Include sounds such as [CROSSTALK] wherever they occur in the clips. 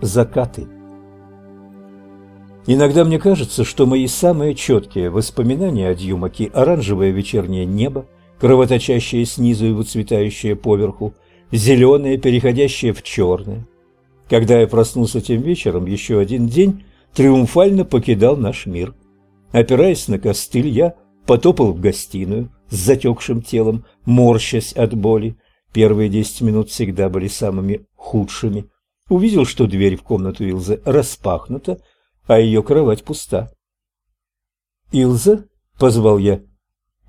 закаты. Иногда мне кажется, что мои самые четкие воспоминания о Дьюмаке – оранжевое вечернее небо, кровоточащее снизу и выцветающее поверху, зеленое, переходящее в черное. Когда я проснулся тем вечером, еще один день триумфально покидал наш мир. Опираясь на костыль, я потопал в гостиную с затекшим телом, морщась от боли. Первые десять минут всегда были самыми худшими. Увидел, что дверь в комнату Илзы распахнута, а ее кровать пуста. «Илза?» — позвал я.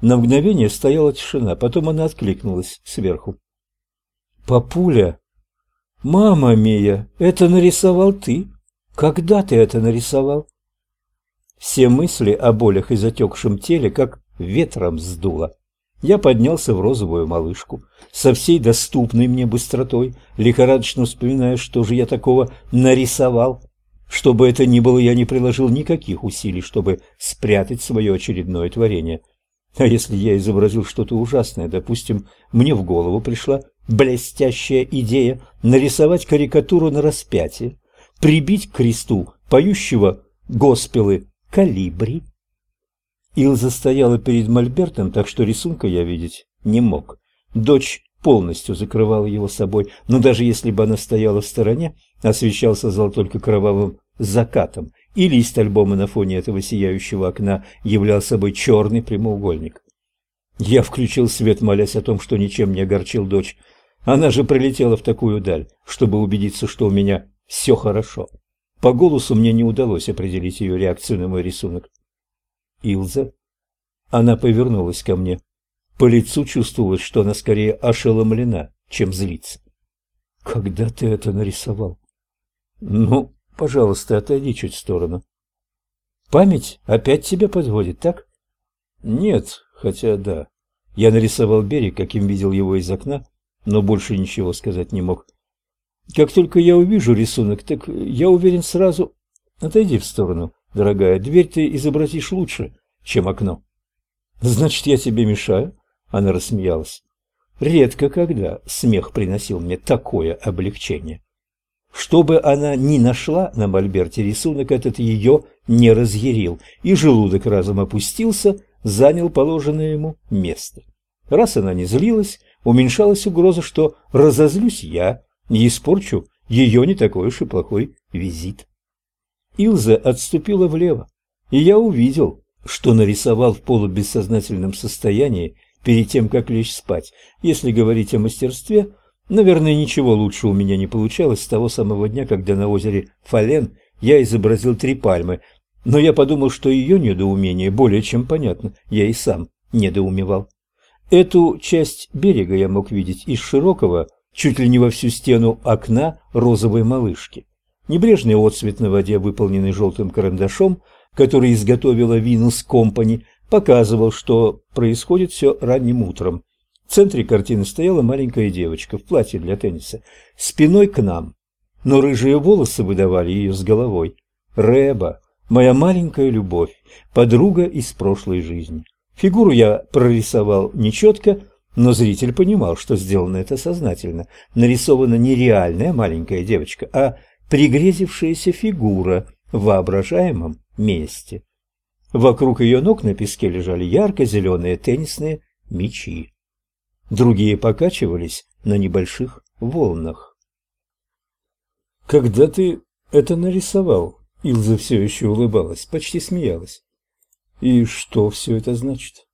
На мгновение стояла тишина, потом она откликнулась сверху. «Папуля!» «Мама Мия, это нарисовал ты? Когда ты это нарисовал?» Все мысли о болях и затекшем теле как ветром сдуло. Я поднялся в розовую малышку, со всей доступной мне быстротой, лихорадочно вспоминая, что же я такого нарисовал. Что бы это ни было, я не приложил никаких усилий, чтобы спрятать свое очередное творение. А если я изобразил что-то ужасное, допустим, мне в голову пришла блестящая идея нарисовать карикатуру на распятие, прибить к кресту поющего госпелы калибри. Илза стояла перед мольбертом, так что рисунка я видеть не мог. Дочь полностью закрывала его собой, но даже если бы она стояла в стороне, освещался зал только кровавым закатом, и лист альбома на фоне этого сияющего окна являл собой черный прямоугольник. Я включил свет, молясь о том, что ничем не огорчил дочь. Она же прилетела в такую даль, чтобы убедиться, что у меня все хорошо. По голосу мне не удалось определить ее реакцию на мой рисунок. «Илза?» Она повернулась ко мне. По лицу чувствовалось, что она скорее ошеломлена, чем злится. «Когда ты это нарисовал?» «Ну, пожалуйста, отойди чуть в сторону». «Память опять тебя подводит, так?» «Нет, хотя да. Я нарисовал берег, каким видел его из окна, но больше ничего сказать не мог. Как только я увижу рисунок, так я уверен сразу... Отойди в сторону, дорогая, дверь ты изобразишь лучше, чем окно. Значит, я тебе мешаю? Она рассмеялась. Редко когда смех приносил мне такое облегчение. Чтобы она ни нашла на мольберте рисунок, этот ее не разъярил, и желудок разом опустился, занял положенное ему место. Раз она не злилась, уменьшалась угроза, что разозлюсь я и испорчу ее не такой уж и плохой визит. Илза отступила влево, и я увидел, что нарисовал в полубессознательном состоянии перед тем, как лечь спать. Если говорить о мастерстве, наверное, ничего лучше у меня не получалось с того самого дня, когда на озере Фален я изобразил три пальмы, но я подумал, что ее недоумение более чем понятно, я и сам недоумевал. Эту часть берега я мог видеть из широкого, чуть ли не во всю стену окна розовой малышки. Небрежный отцвет на воде, выполненный желтым карандашом, который изготовила Винус Компани, показывал, что происходит все ранним утром. В центре картины стояла маленькая девочка в платье для тенниса, спиной к нам, но рыжие волосы выдавали ее с головой. Рэба, моя маленькая любовь, подруга из прошлой жизни. Фигуру я прорисовал нечетко, но зритель понимал, что сделано это сознательно. Нарисована не реальная маленькая девочка, а пригрезившаяся фигура в воображаемом месте. Вокруг ее ног на песке лежали ярко-зеленые теннисные мячи. Другие покачивались на небольших волнах. «Когда ты это нарисовал?» Илза все еще улыбалась, почти смеялась. И что все это значит?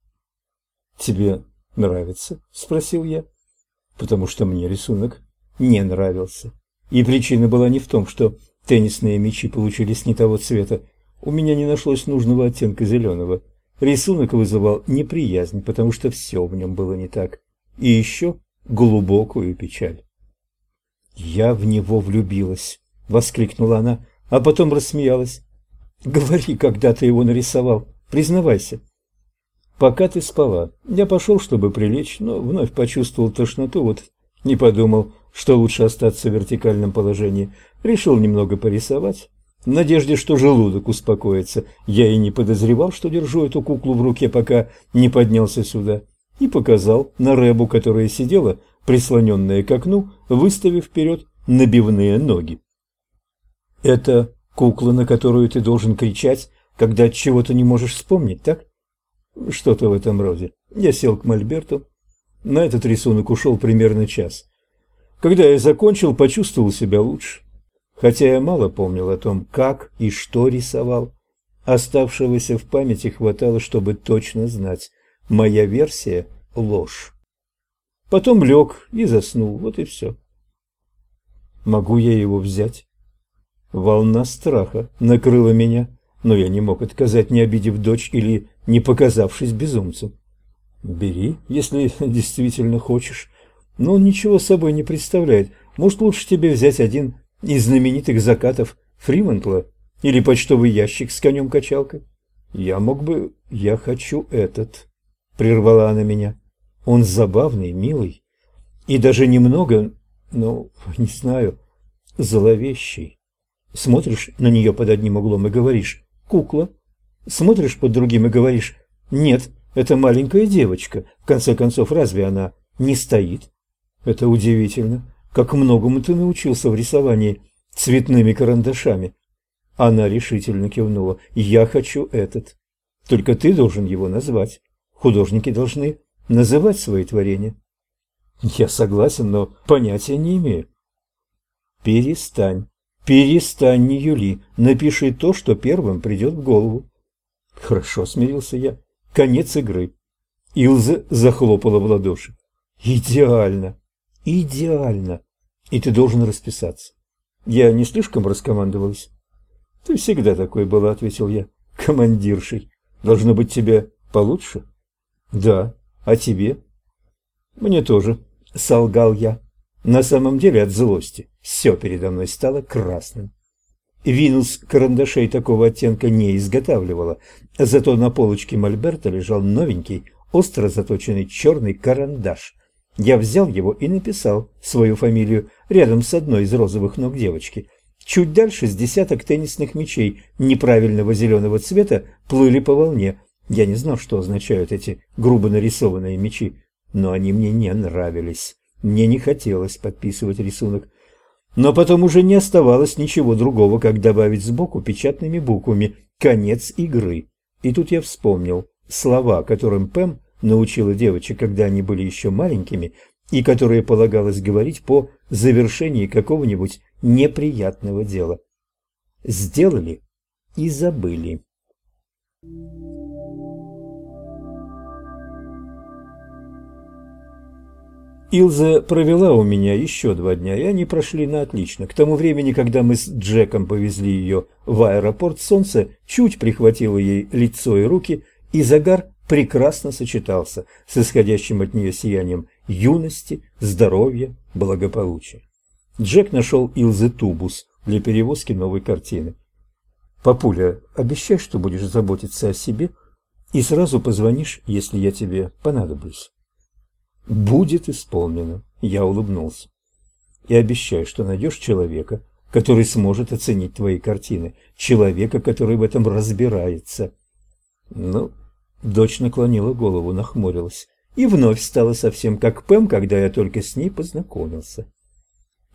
Тебе нравится? Спросил я. Потому что мне рисунок не нравился. И причина была не в том, что теннисные мячи получились не того цвета. У меня не нашлось нужного оттенка зеленого. Рисунок вызывал неприязнь, потому что все в нем было не так. И еще глубокую печаль. «Я в него влюбилась!» — воскликнула она, а потом рассмеялась. «Говори, когда ты его нарисовал!» Признавайся. Пока ты спала, я пошел, чтобы прилечь, но вновь почувствовал тошноту, вот не подумал, что лучше остаться в вертикальном положении. Решил немного порисовать. В надежде, что желудок успокоится. Я и не подозревал, что держу эту куклу в руке, пока не поднялся сюда. И показал на Рэбу, которая сидела, прислоненная к окну, выставив вперед набивные ноги. Это кукла, на которую ты должен кричать, когда чего-то не можешь вспомнить, так? Что-то в этом роде. Я сел к мольберту. На этот рисунок ушел примерно час. Когда я закончил, почувствовал себя лучше. Хотя я мало помнил о том, как и что рисовал. Оставшегося в памяти хватало, чтобы точно знать. Моя версия – ложь. Потом лег и заснул, вот и все. Могу я его взять? Волна страха накрыла меня, но я не мог отказать, не обидев дочь или не показавшись безумцем. Бери, если [LAUGHS] действительно хочешь. Но он ничего собой не представляет. Может, лучше тебе взять один из знаменитых закатов Фримонтла или почтовый ящик с конем-качалкой? Я мог бы... Я хочу этот. Прервала она меня. Он забавный, милый и даже немного, ну, не знаю, зловещий. Смотришь на нее под одним углом и говоришь «кукла». Смотришь под другим и говоришь «нет, это маленькая девочка». В конце концов, разве она не стоит? Это удивительно, как многому ты научился в рисовании цветными карандашами. Она решительно кивнула. «Я хочу этот. Только ты должен его назвать. Художники должны называть свои творения». «Я согласен, но понятия не имею». «Перестань. Перестань, не Юли. Напиши то, что первым придет в голову». «Хорошо», — смирился я. «Конец игры». Илза захлопала в ладоши. «Идеально! Идеально! И ты должен расписаться. Я не слишком раскомандовалась?» «Ты всегда такой была», — ответил я. «Командиршей. Должно быть тебе получше?» «Да. А тебе?» «Мне тоже», — солгал я. На самом деле от злости все передо мной стало красным. Винус карандашей такого оттенка не изготавливала, зато на полочке мольберта лежал новенький, остро заточенный черный карандаш. Я взял его и написал свою фамилию рядом с одной из розовых ног девочки. Чуть дальше с десяток теннисных мячей неправильного зеленого цвета плыли по волне. Я не знал, что означают эти грубо нарисованные мячи, но они мне не нравились. Мне не хотелось подписывать рисунок. Но потом уже не оставалось ничего другого, как добавить сбоку печатными буквами «Конец игры». И тут я вспомнил слова, которым Пэм научила девочек, когда они были еще маленькими, и которые полагалось говорить по завершении какого-нибудь неприятного дела. Сделали и забыли. Илза провела у меня еще два дня, и они прошли на отлично. К тому времени, когда мы с Джеком повезли ее в аэропорт, солнце чуть прихватило ей лицо и руки, и загар прекрасно сочетался с исходящим от нее сиянием юности, здоровья, благополучия. Джек нашел Илзе тубус для перевозки новой картины. «Папуля, обещай, что будешь заботиться о себе и сразу позвонишь, если я тебе понадоблюсь». Будет исполнено, я улыбнулся. И обещаю, что найдешь человека, который сможет оценить твои картины, человека, который в этом разбирается. Ну, дочь наклонила голову, нахмурилась и вновь стала совсем как Пэм, когда я только с ней познакомился.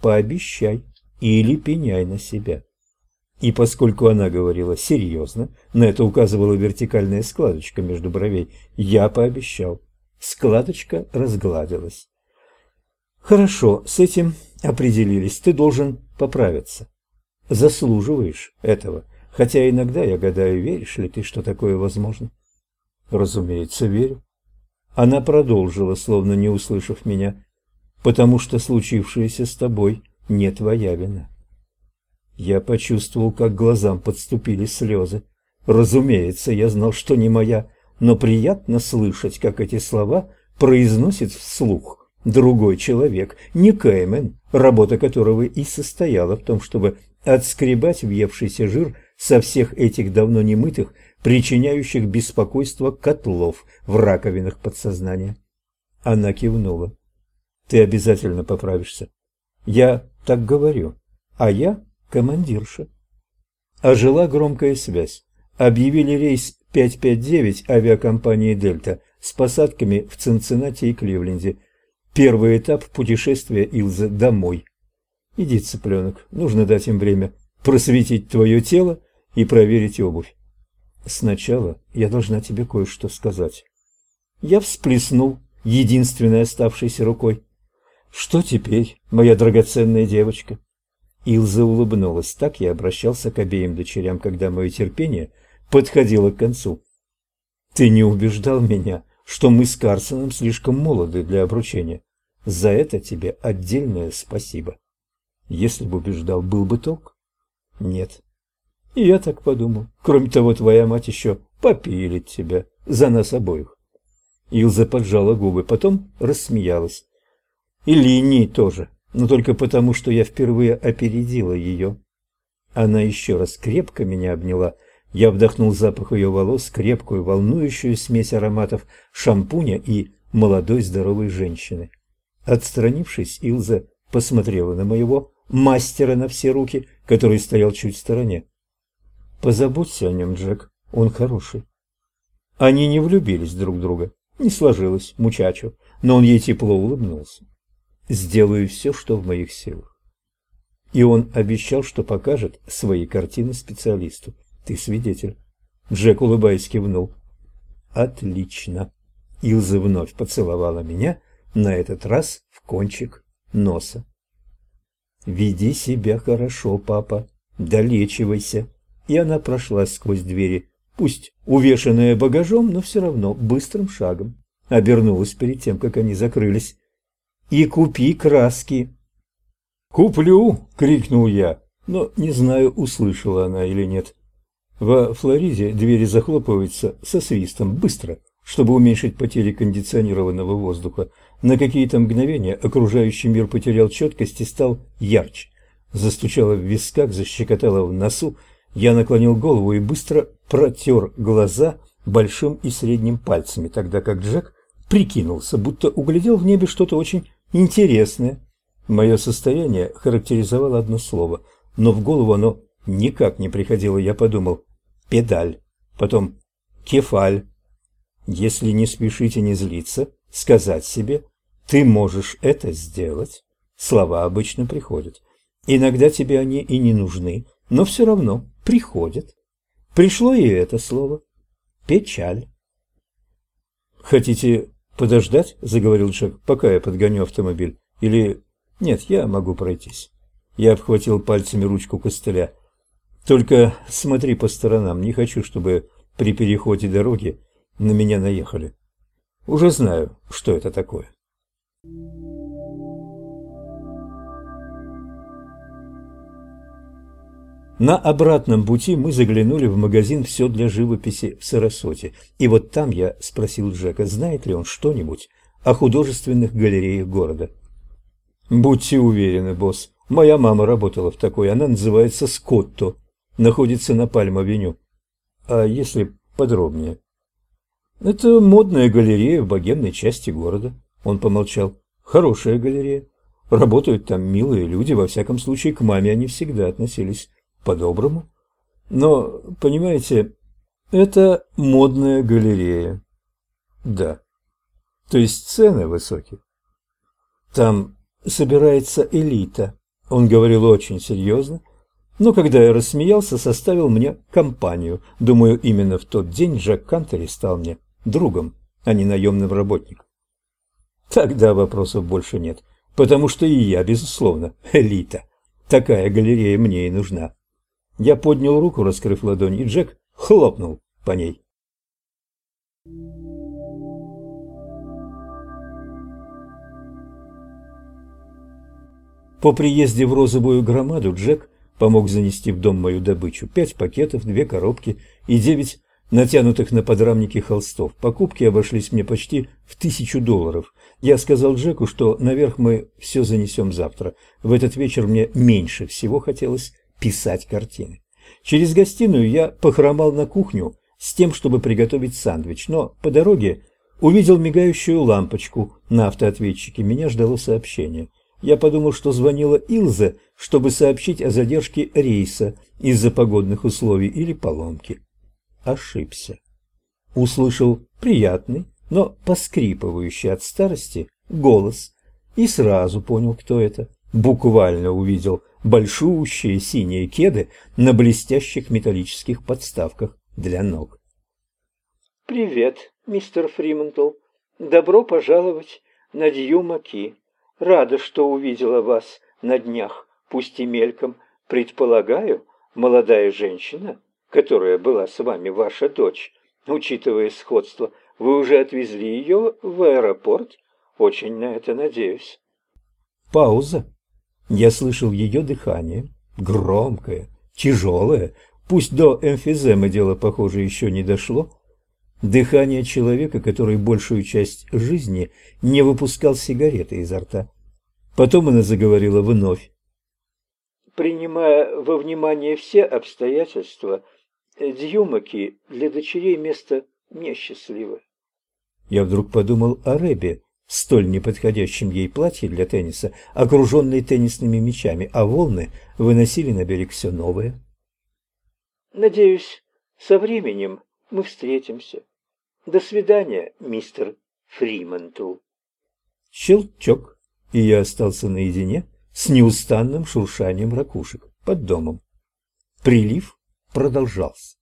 Пообещай или пеняй на себя. И поскольку она говорила серьезно, на это указывала вертикальная складочка между бровей, я пообещал. Складочка разгладилась. Хорошо, с этим определились. Ты должен поправиться. Заслуживаешь этого. Хотя иногда я гадаю, веришь ли ты, что такое возможно? Разумеется, верю. Она продолжила, словно не услышав меня, потому что случившееся с тобой не твоя вина. Я почувствовал, как глазам подступили слезы. Разумеется, я знал, что не моя но приятно слышать, как эти слова произносит вслух другой человек, не Кэймен, работа которого и состояла в том, чтобы отскребать въевшийся жир со всех этих давно немытых, причиняющих беспокойство котлов в раковинах подсознания. Она кивнула. «Ты обязательно поправишься. Я так говорю, а я командирша». Ожила громкая связь. Объявили рейс 559 авиакомпании «Дельта» с посадками в Цинциннати и Кливленде. Первый этап путешествия Илзы домой. Иди, цыпленок, нужно дать им время просветить твое тело и проверить обувь. Сначала я должна тебе кое-что сказать. Я всплеснул единственной оставшейся рукой. Что теперь, моя драгоценная девочка? Илза улыбнулась. Так я обращался к обеим дочерям, когда мое терпение подходило к концу. Ты не убеждал меня, что мы с Карсоном слишком молоды для обручения. За это тебе отдельное спасибо. Если бы убеждал, был бы толк? Нет. И я так подумал. Кроме того, твоя мать еще попилит тебя за нас обоих. Илза поджала губы, потом рассмеялась. И Линии тоже, но только потому, что я впервые опередила ее. Она еще раз крепко меня обняла. Я вдохнул запах ее волос, крепкую, волнующую смесь ароматов шампуня и молодой здоровой женщины. Отстранившись, Илза посмотрела на моего мастера на все руки, который стоял чуть в стороне. «Позаботься о нем, Джек, он хороший». Они не влюбились друг в друга, не сложилось, мучачо, но он ей тепло улыбнулся. «Сделаю все, что в моих силах». И он обещал, что покажет свои картины специалисту. Ты свидетель. Джек, улыбаясь, кивнул. «Отлично». Илза вновь поцеловала меня, на этот раз в кончик носа. «Веди себя хорошо, папа, долечивайся». И она прошла сквозь двери, пусть увешанная багажом, но все равно быстрым шагом. Обернулась перед тем, как они закрылись. «И купи краски!» «Куплю!» — крикнул я, но не знаю, услышала она или нет. Во Флориде двери захлопываются со свистом, быстро, чтобы уменьшить потери кондиционированного воздуха. На какие-то мгновения окружающий мир потерял четкость и стал ярче. Застучало в висках, защекотало в носу. Я наклонил голову и быстро протер глаза большим и средним пальцами, тогда как Джек прикинулся, будто углядел в небе что-то очень интересное. Мое состояние характеризовало одно слово, но в голову оно никак не приходило. Я подумал «педаль», потом «кефаль». Если не спешить и не злиться, сказать себе «ты можешь это сделать», слова обычно приходят. Иногда тебе они и не нужны, но все равно приходят. Пришло и это слово. Печаль. «Хотите подождать?» – заговорил Джек, – «пока я подгоню автомобиль. Или... Нет, я могу пройтись». Я обхватил пальцами ручку костыля. «Только смотри по сторонам. Не хочу, чтобы при переходе дороги на меня наехали. Уже знаю, что это такое». На обратном пути мы заглянули в магазин «Все для живописи» в Сарасоте. И вот там я спросил Джека, знает ли он что-нибудь о художественных галереях города. «Будьте уверены, босс, моя мама работала в такой, она называется «Скотто», находится на Пальм-авеню. А если подробнее?» «Это модная галерея в богемной части города», – он помолчал. «Хорошая галерея. Работают там милые люди, во всяком случае, к маме они всегда относились по-доброму. Но, понимаете, это модная галерея. Да. То есть цены высокие. Там собирается элита. Он говорил очень серьезно, но когда я рассмеялся, составил мне компанию. Думаю, именно в тот день Джек Кантери стал мне другом, а не наемным работником. Тогда вопросов больше нет, потому что и я, безусловно, элита. Такая галерея мне и нужна. Я поднял руку, раскрыв ладонь, и Джек хлопнул по ней. По приезде в розовую громаду Джек помог занести в дом мою добычу. Пять пакетов, две коробки и девять натянутых на подрамники холстов. Покупки обошлись мне почти в тысячу долларов. Я сказал Джеку, что наверх мы все занесем завтра. В этот вечер мне меньше всего хотелось писать картины. Через гостиную я похромал на кухню с тем, чтобы приготовить сэндвич, но по дороге увидел мигающую лампочку на автоответчике. Меня ждало сообщение. Я подумал, что звонила Илза, чтобы сообщить о задержке рейса из-за погодных условий или поломки. Ошибся. Услышал приятный, но поскрипывающий от старости голос и сразу понял, кто это. Буквально увидел большущие синие кеды на блестящих металлических подставках для ног. «Привет, мистер Фримантл. Добро пожаловать на Дьюма-Ки. Рада, что увидела вас на днях, пусть и мельком. Предполагаю, молодая женщина, которая была с вами ваша дочь, учитывая сходство, вы уже отвезли ее в аэропорт? Очень на это надеюсь». Пауза. Я слышал ее дыхание, громкое, тяжелое, пусть до эмфиземы дело, похоже, еще не дошло. Дыхание человека, который большую часть жизни не выпускал сигареты изо рта. Потом она заговорила вновь. Принимая во внимание все обстоятельства, Дьюмаки для дочерей место несчастливое. Я вдруг подумал о Рэбе, столь неподходящем ей платье для тенниса, окруженной теннисными мячами, а волны выносили на берег все новое. «Надеюсь, со временем мы встретимся. До свидания, мистер Фримантл». Щелчок, и я остался наедине с неустанным шуршанием ракушек под домом. Прилив продолжался.